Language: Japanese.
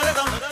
れたんだ